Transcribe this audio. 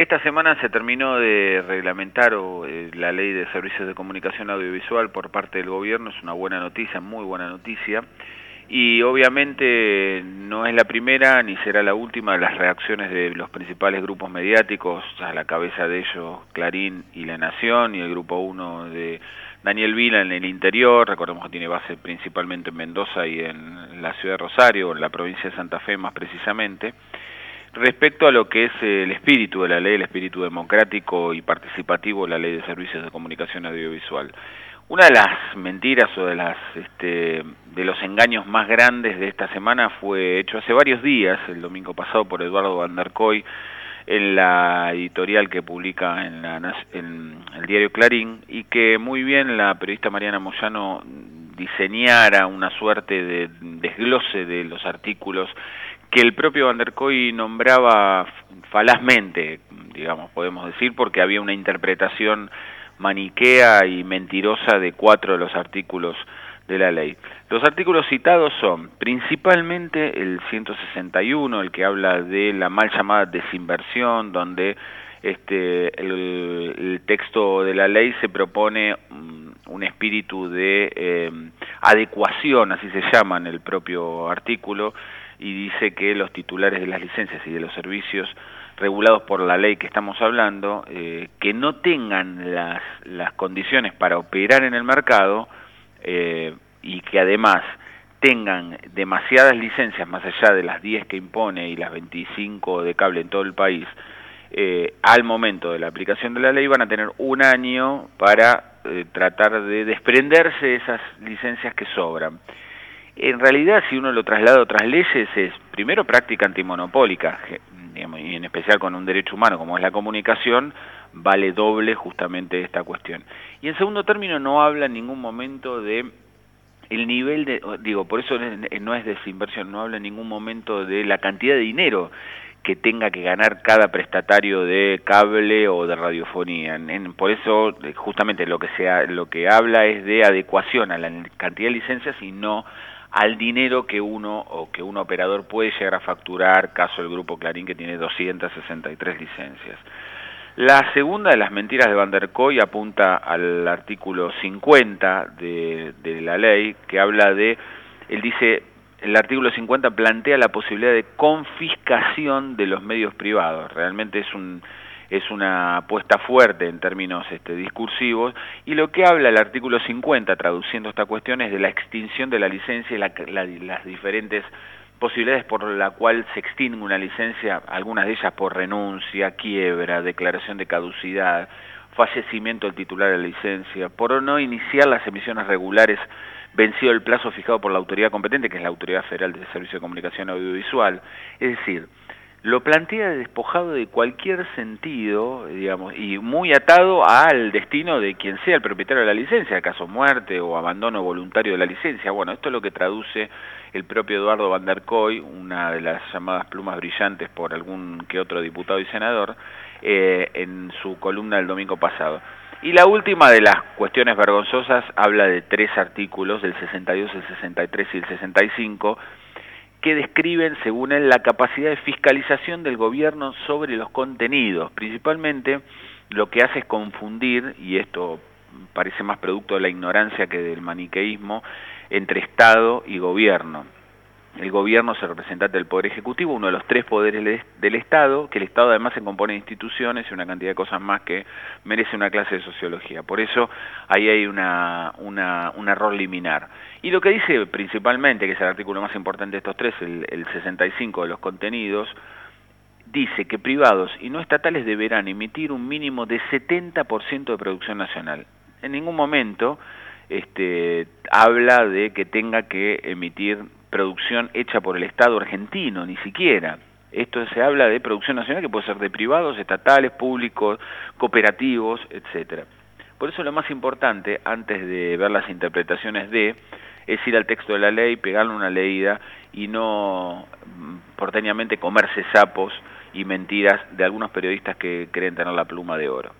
Esta semana se terminó de reglamentar eh, la ley de servicios de comunicación audiovisual por parte del gobierno, es una buena noticia, muy buena noticia, y obviamente no es la primera ni será la última de las reacciones de los principales grupos mediáticos, a la cabeza de ellos Clarín y La Nación, y el grupo 1 de Daniel Vila en el interior, recordemos que tiene base principalmente en Mendoza y en la ciudad de Rosario, en la provincia de Santa Fe más precisamente, respecto a lo que es el espíritu de la ley, el espíritu democrático y participativo de la ley de servicios de comunicación audiovisual. Una de las mentiras o de las este, de los engaños más grandes de esta semana fue hecho hace varios días, el domingo pasado, por Eduardo Van der Koy, en la editorial que publica en, en el diario Clarín, y que muy bien la periodista Mariana Moyano diseñara una suerte de desglose de los artículos que el propio Van der Koy nombraba falazmente, digamos, podemos decir, porque había una interpretación maniquea y mentirosa de cuatro de los artículos de la ley. Los artículos citados son principalmente el 161, el que habla de la mal llamada desinversión, donde este, el, texto de la ley se propone mm, un espíritu de eh, adecuación, así se llama en el propio artículo, y dice que los titulares de las licencias y de los servicios regulados por la ley que estamos hablando, eh, que no tengan las, las condiciones para operar en el mercado eh, y que además tengan demasiadas licencias más allá de las 10 que impone y las 25 de cable en todo el país, eh, al momento de la aplicación de la ley van a tener un año para tratar de desprenderse de esas licencias que sobran. En realidad, si uno lo traslada a otras leyes, es primero práctica antimonopólica, y en especial con un derecho humano como es la comunicación, vale doble justamente esta cuestión. Y en segundo término, no habla en ningún momento de el nivel de, digo, por eso no es desinversión, no habla en ningún momento de la cantidad de dinero que tenga que ganar cada prestatario de cable o de radiofonía. por eso justamente lo que sea, lo que habla es de adecuación a la cantidad de licencias y no al dinero que uno o que un operador puede llegar a facturar, caso el grupo Clarín que tiene 263 licencias. La segunda de las mentiras de Van der Koy apunta al artículo 50 de, de la ley que habla de, él dice, el artículo 50 plantea la posibilidad de confiscación de los medios privados. Realmente es un es una apuesta fuerte en términos este, discursivos, y lo que habla el artículo 50, traduciendo esta cuestión, es de la extinción de la licencia y las diferentes posibilidades por la cual se extingue una licencia, algunas de ellas por renuncia, quiebra, declaración de caducidad, fallecimiento del titular de la licencia, por no iniciar las emisiones regulares vencido el plazo fijado por la autoridad competente, que es la Autoridad Federal de Servicio de Comunicación Audiovisual. Es decir, lo plantea despojado de cualquier sentido, digamos, y muy atado al destino de quien sea el propietario de la licencia, caso muerte o abandono voluntario de la licencia. Bueno, esto es lo que traduce el propio Eduardo Van der Koy, una de las llamadas plumas brillantes por algún que otro diputado y senador, eh, en su columna del domingo pasado. Y la última de las cuestiones vergonzosas habla de tres artículos, del 62, el 63 y el 65, que describen, según él, la capacidad de fiscalización del gobierno sobre los contenidos. Principalmente lo que hace es confundir, y esto parece más producto de la ignorancia que del maniqueísmo, entre Estado y gobierno. El gobierno es el representante del Poder Ejecutivo, uno de los tres poderes del Estado, que el Estado además se compone de instituciones y una cantidad de cosas más que merece una clase de sociología. Por eso ahí hay una, una, un error liminar. Y lo que dice principalmente, que es el artículo más importante de estos tres, el, el 65 de los contenidos, dice que privados y no estatales deberán emitir un mínimo de 70% de producción nacional. En ningún momento este, habla de que tenga que emitir producción hecha por el Estado argentino, ni siquiera. Esto se habla de producción nacional que puede ser de privados, estatales, públicos, cooperativos, etcétera. Por eso lo más importante, antes de ver las interpretaciones de, es ir al texto de la ley, pegarle una leída y no mm, porteñamente comerse sapos y mentiras de algunos periodistas que creen tener la pluma de oro.